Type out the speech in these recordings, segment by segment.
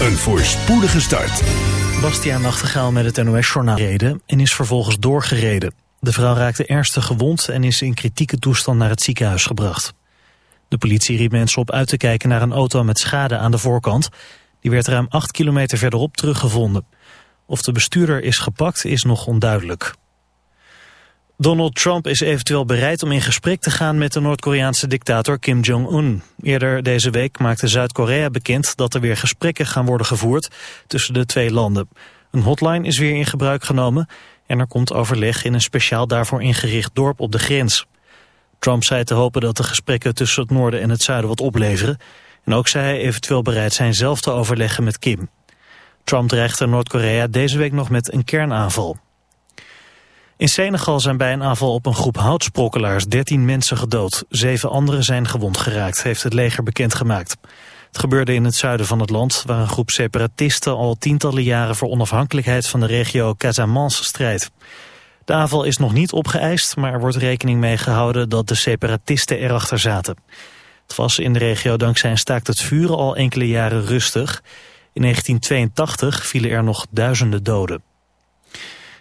een voorspoedige start. Bastiaan Nachtegaal met het NOS-journaal reden en is vervolgens doorgereden. De vrouw raakte ernstig gewond en is in kritieke toestand naar het ziekenhuis gebracht. De politie riep mensen op uit te kijken naar een auto met schade aan de voorkant. Die werd ruim 8 kilometer verderop teruggevonden. Of de bestuurder is gepakt is nog onduidelijk. Donald Trump is eventueel bereid om in gesprek te gaan met de Noord-Koreaanse dictator Kim Jong-un. Eerder deze week maakte Zuid-Korea bekend dat er weer gesprekken gaan worden gevoerd tussen de twee landen. Een hotline is weer in gebruik genomen en er komt overleg in een speciaal daarvoor ingericht dorp op de grens. Trump zei te hopen dat de gesprekken tussen het noorden en het zuiden wat opleveren. En ook zei hij eventueel bereid zijn zelf te overleggen met Kim. Trump dreigde Noord-Korea deze week nog met een kernaanval. In Senegal zijn bij een aanval op een groep houtsprokkelaars 13 mensen gedood. Zeven anderen zijn gewond geraakt, heeft het leger bekendgemaakt. Het gebeurde in het zuiden van het land, waar een groep separatisten al tientallen jaren voor onafhankelijkheid van de regio Casamance strijdt. De aanval is nog niet opgeëist, maar er wordt rekening mee gehouden dat de separatisten erachter zaten. Het was in de regio dankzij een staakt het vuren al enkele jaren rustig. In 1982 vielen er nog duizenden doden.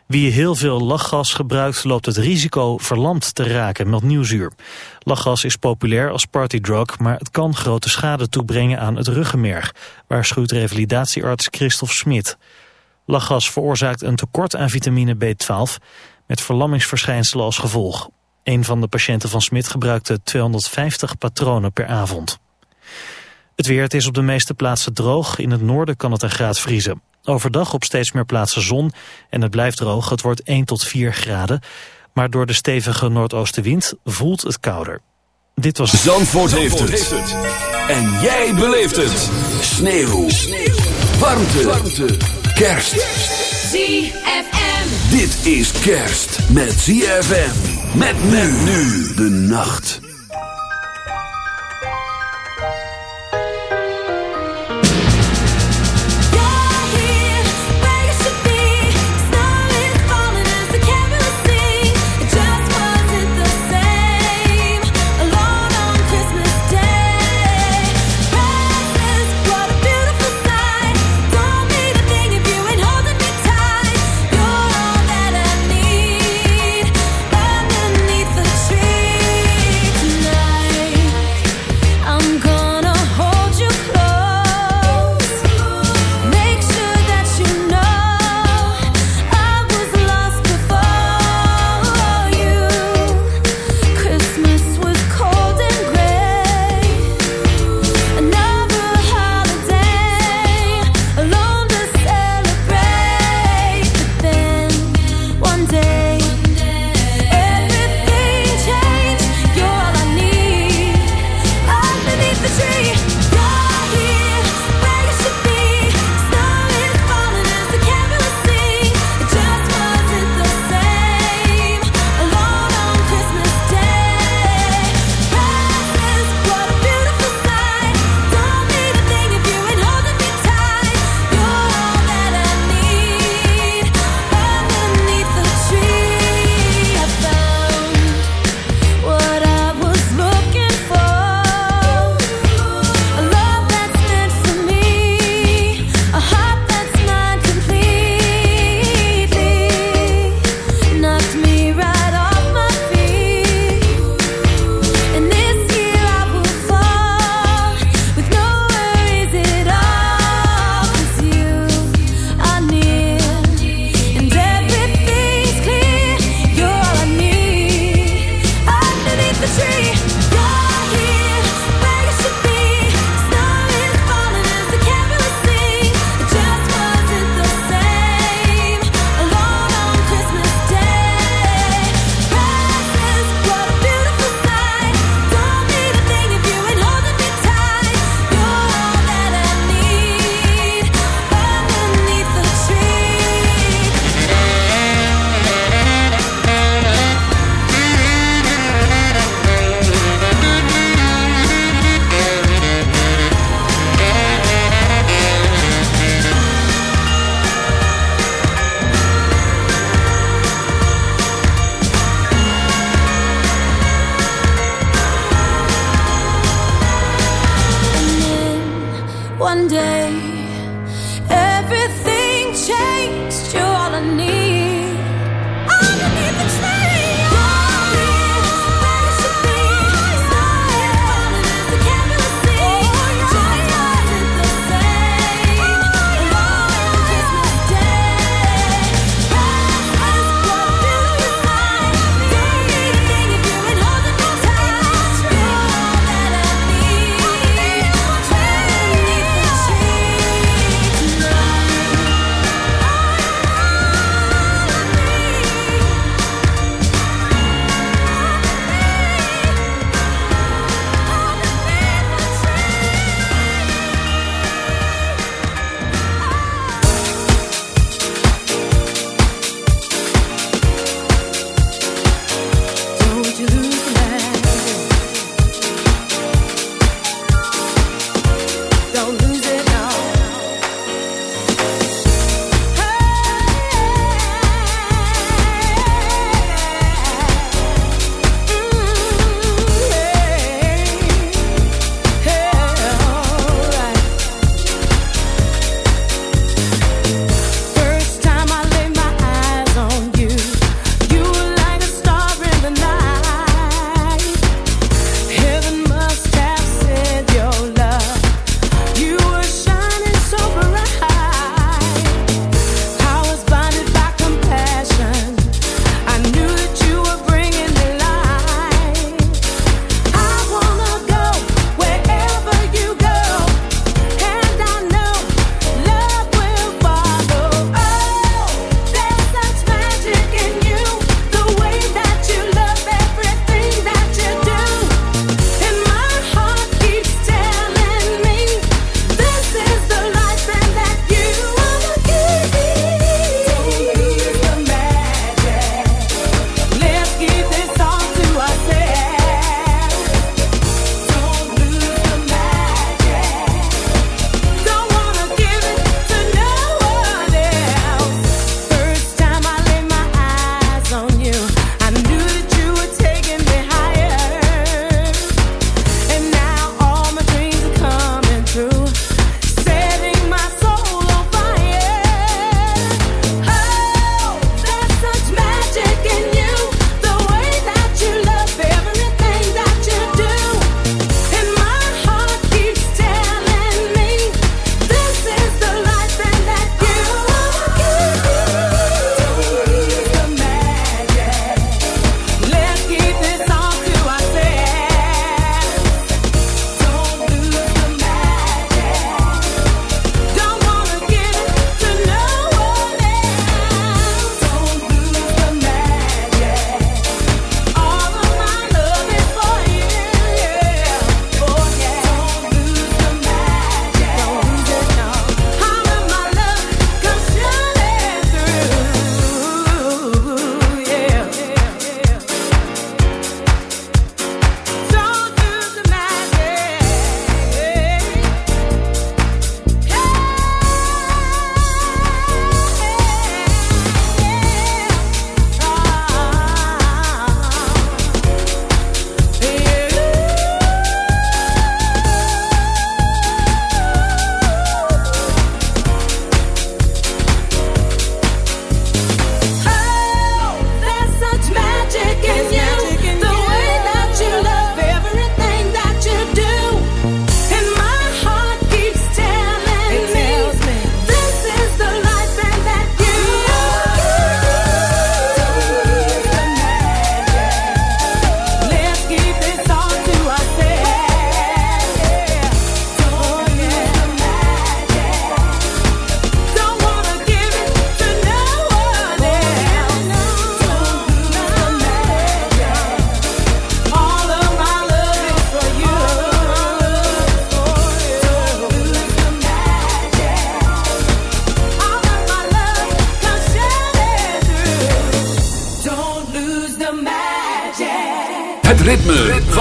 Wie heel veel lachgas gebruikt loopt het risico verlamd te raken, met Nieuwsuur. Lachgas is populair als partydrug, maar het kan grote schade toebrengen aan het ruggenmerg, waarschuwt revalidatiearts Christophe Smit. Lachgas veroorzaakt een tekort aan vitamine B12 met verlammingsverschijnselen als gevolg. Een van de patiënten van Smit gebruikte 250 patronen per avond. Het weer, is op de meeste plaatsen droog. In het noorden kan het een graad vriezen. Overdag op steeds meer plaatsen zon en het blijft droog. Het wordt 1 tot 4 graden. Maar door de stevige noordoostenwind voelt het kouder. Dit was... Zandvoort, heeft, het. En jij beleeft het. Sneeuw. Sneeuw. Warmte. Warmte. Kerst. ZFM. Dit is kerst met ZFM. Met men nu de nacht.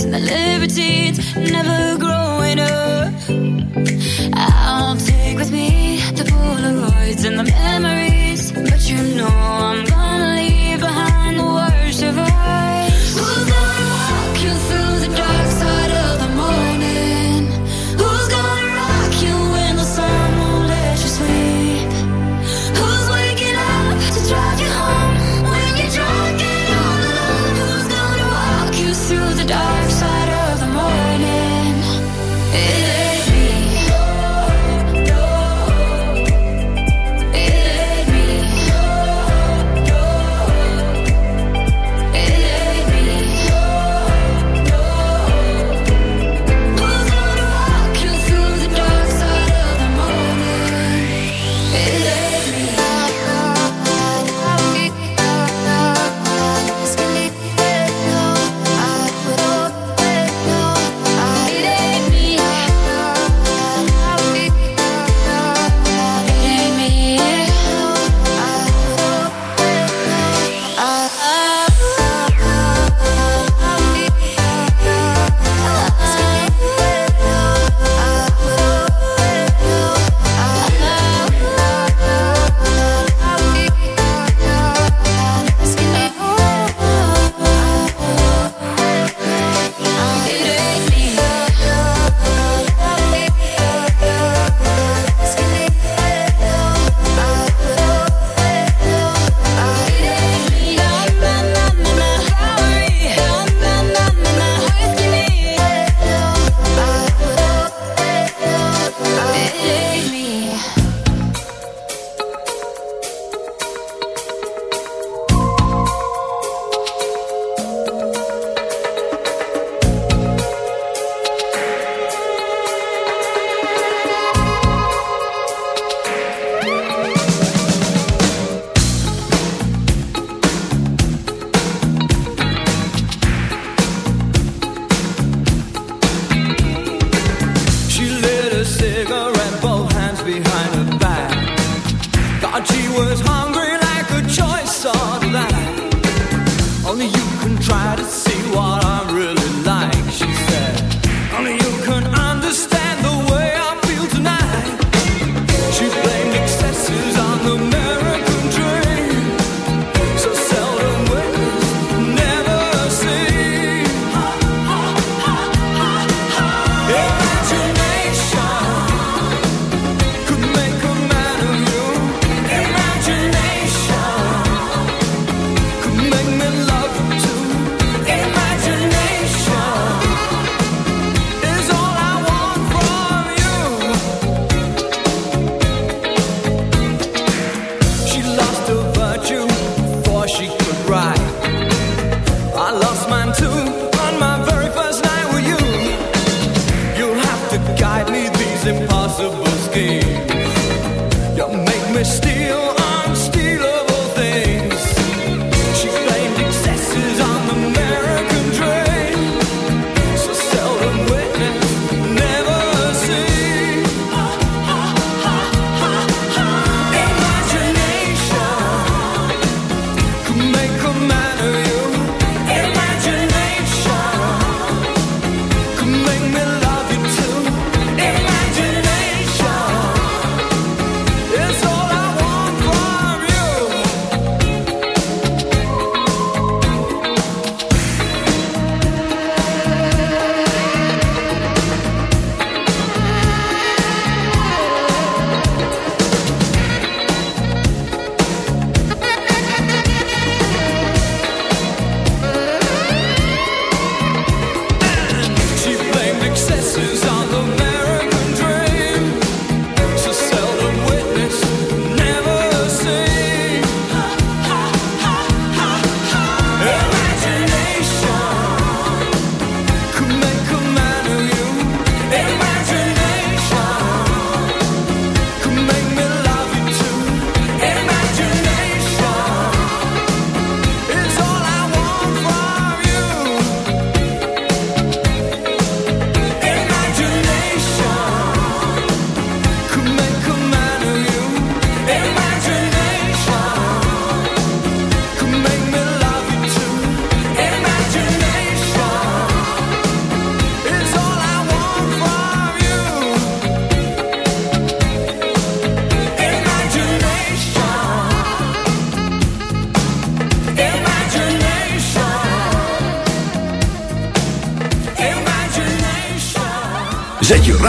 and the libertines never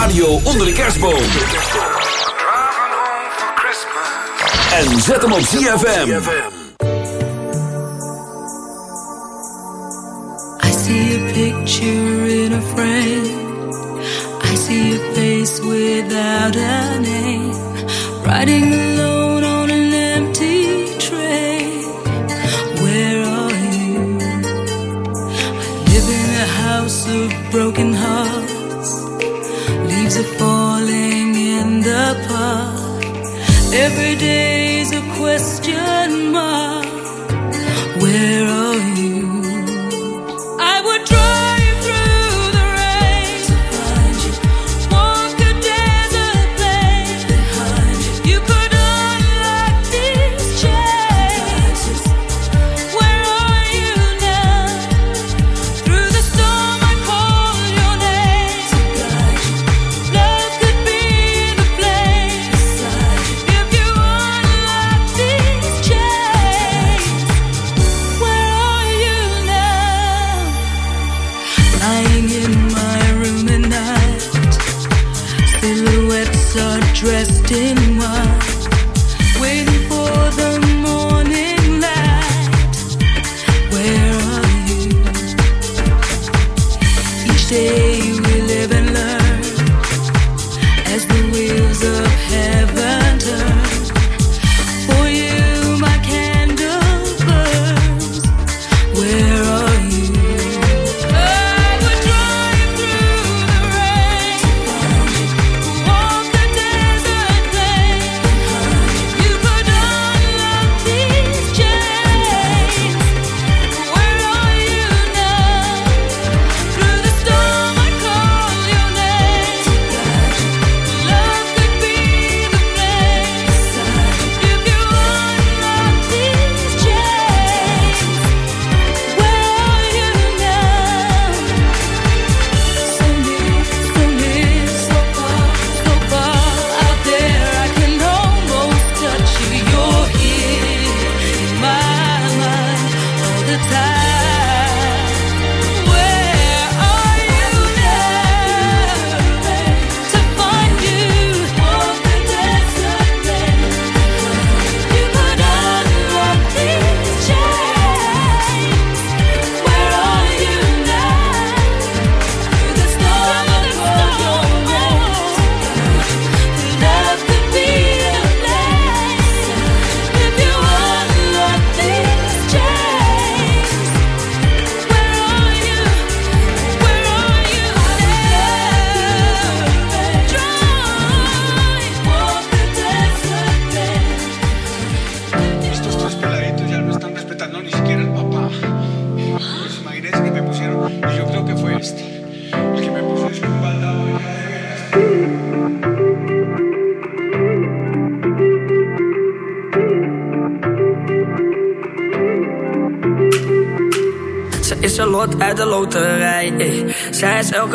radio onder de kerstboom. En zet hem op ZFM. I see a picture in a frame. I see a face without a name. Riding question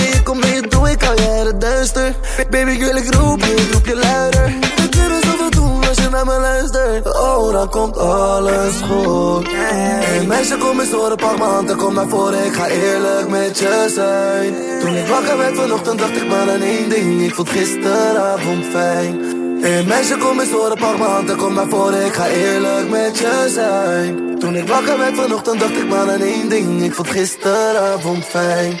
Ik kom mee, doe ik al jaren duister. Baby, girl, ik roep je, ik roep je luider. We kunnen zoveel doen als je naar me luistert. Oh, dan komt alles goed. Hey, meisje, kom eens horen, pak hand en kom naar voren. Ik ga eerlijk met je zijn. Toen ik wakker werd vanochtend, dacht ik maar aan één ding. Ik vond gisteravond fijn. Hey meisje, kom eens horen, pak hand en kom naar voren. Ik ga eerlijk met je zijn. Toen ik wakker werd vanochtend, dacht ik maar aan één ding. Ik vond gisteravond fijn.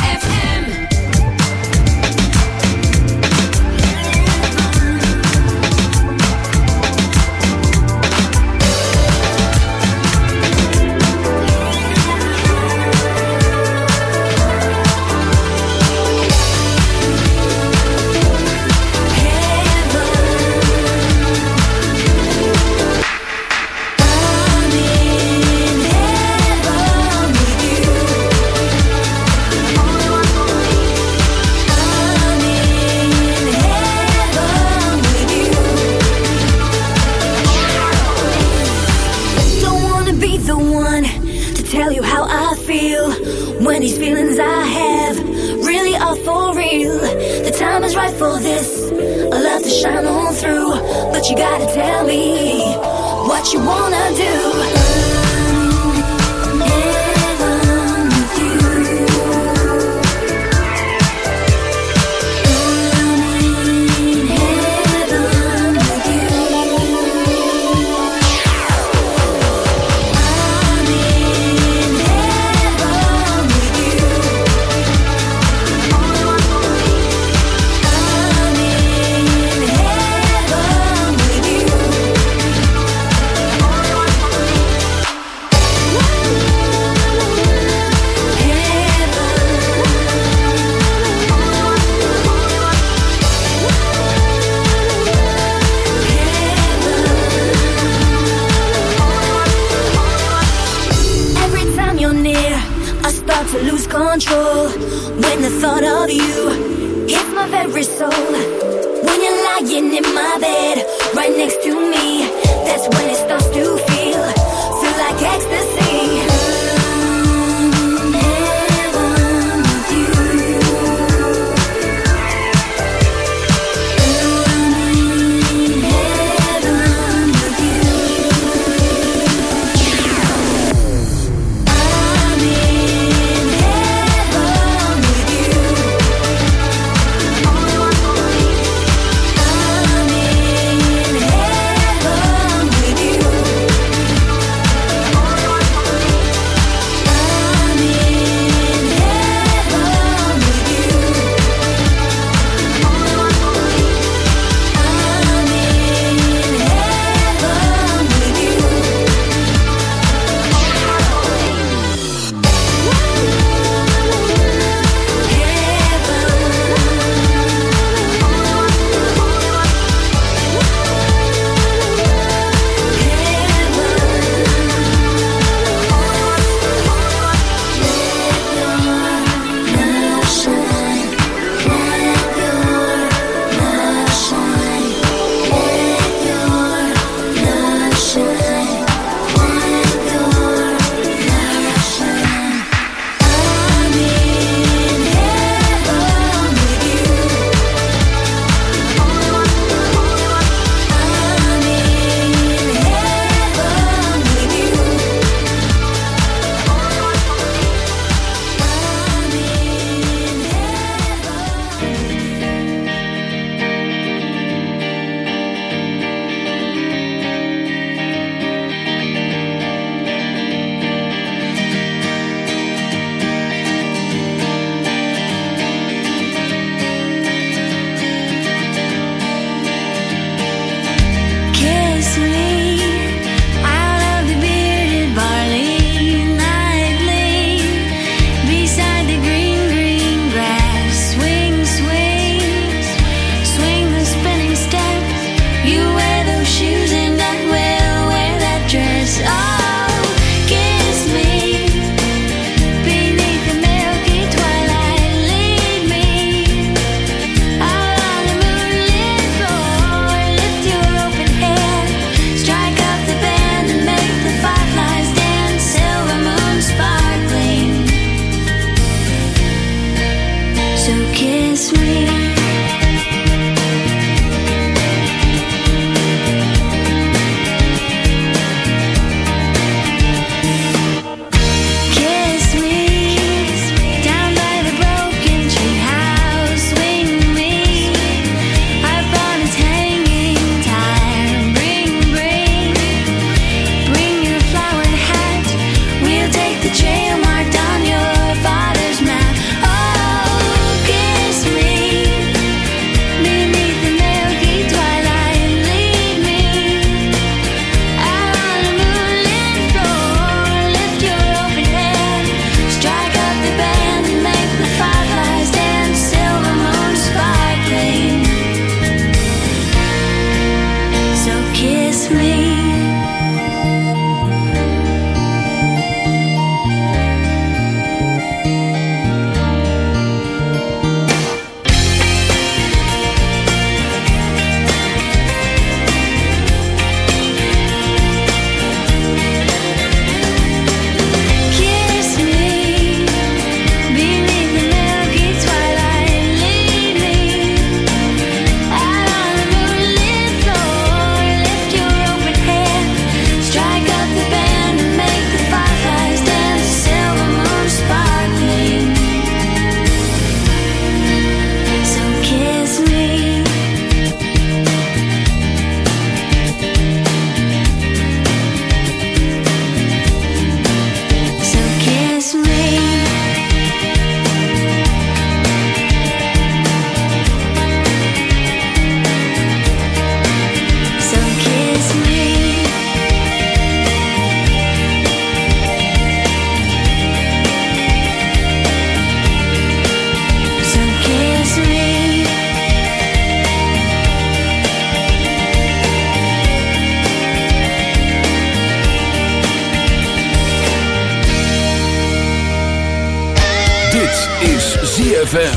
is ZFM.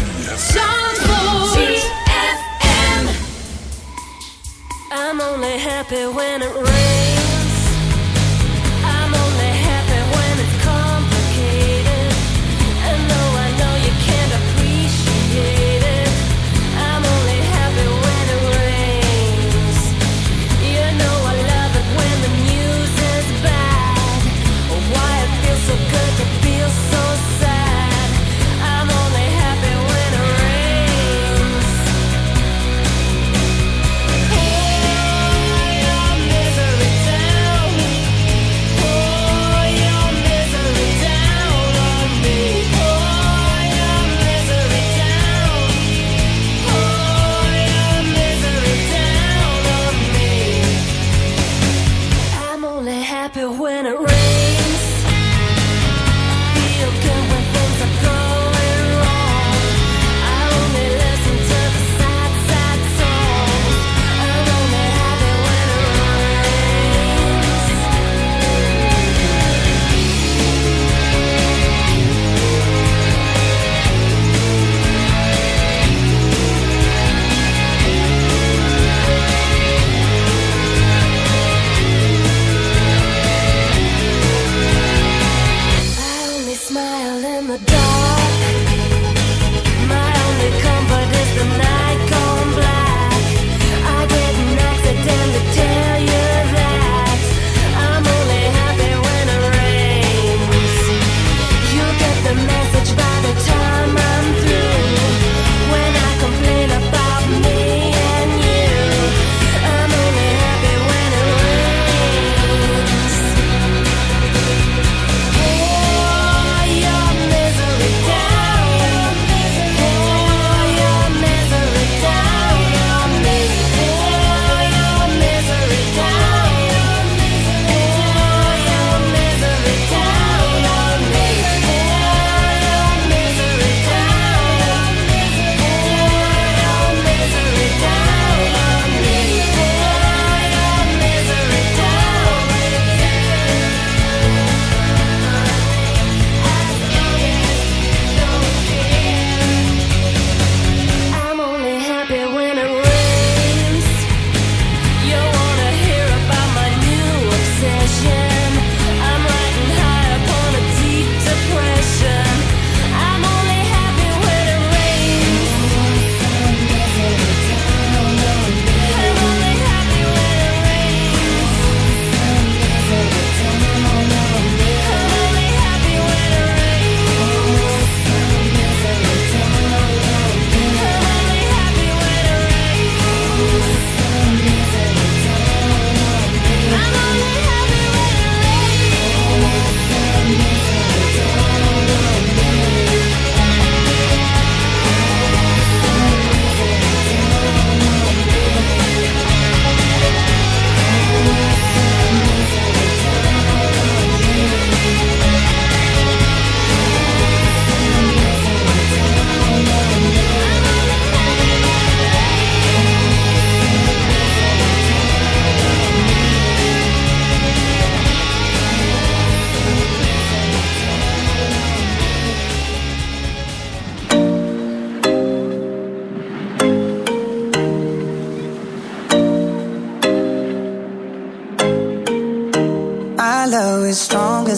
ZFM. I'm only happy when it rains.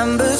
December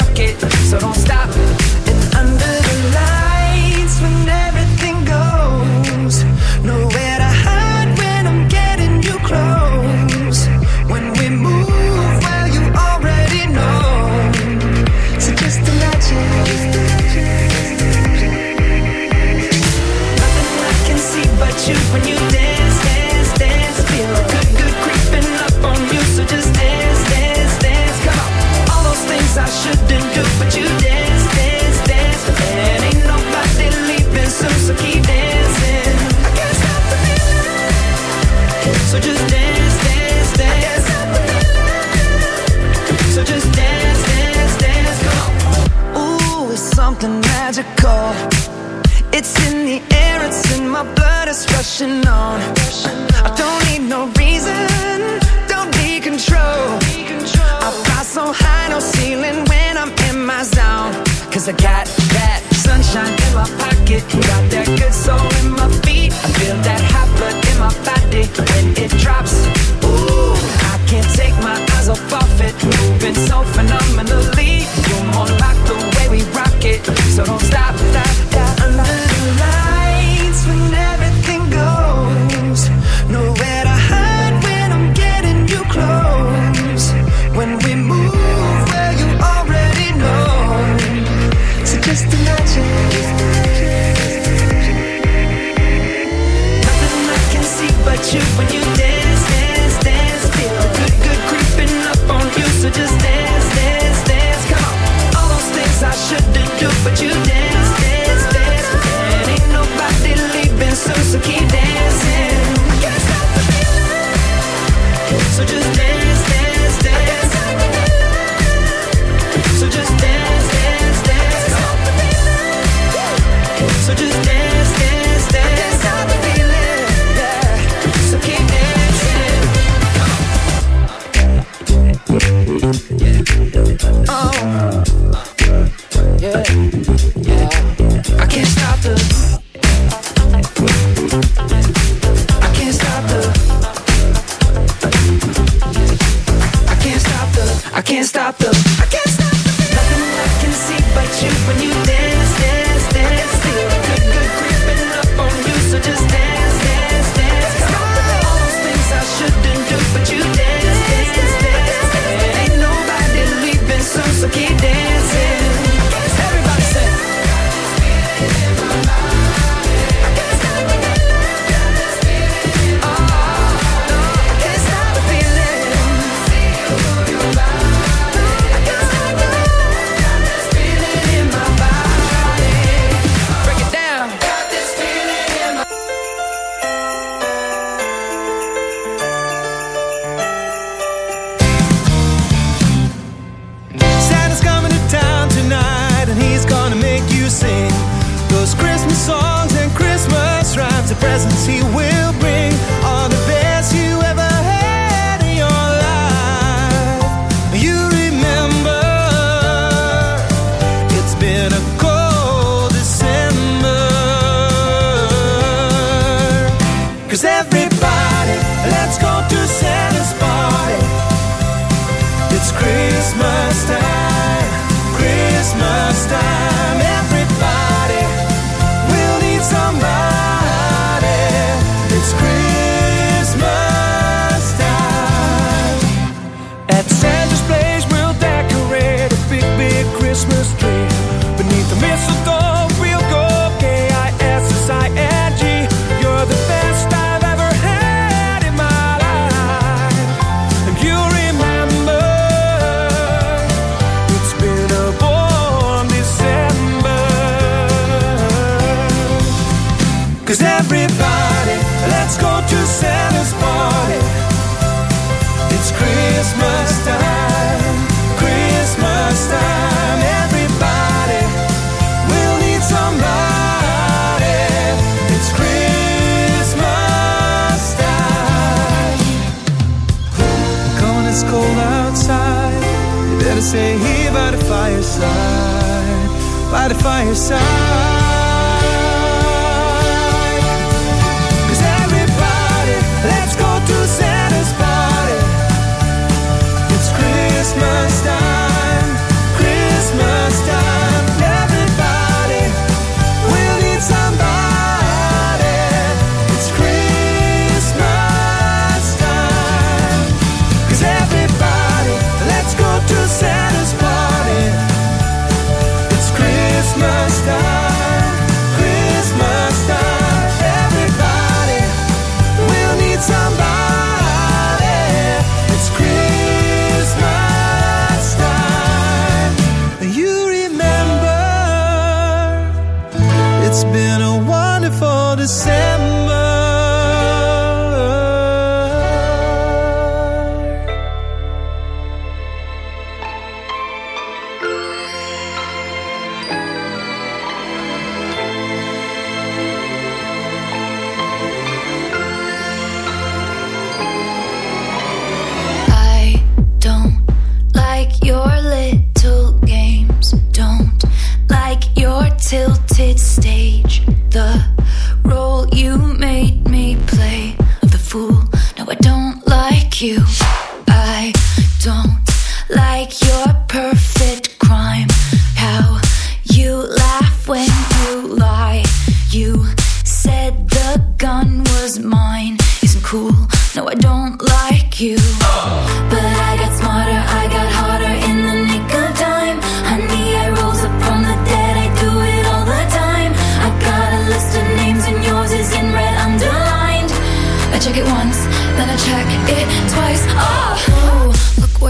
it, so don't stop. rushing on. I don't need no reason, don't be control. I fly so high, no ceiling when I'm in my zone. Cause I got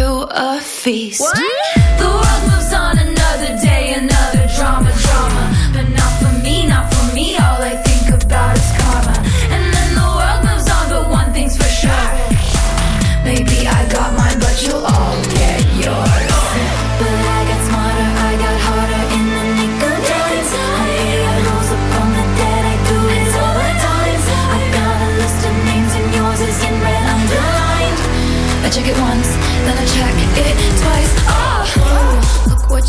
then a feast. What? The world moves on another day, another drama,